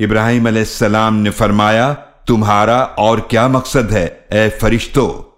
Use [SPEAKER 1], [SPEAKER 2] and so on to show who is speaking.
[SPEAKER 1] इब्राहिम सलाम ने फरमाया तुम्हारा और क्या मकसद है ए फरिश्तों?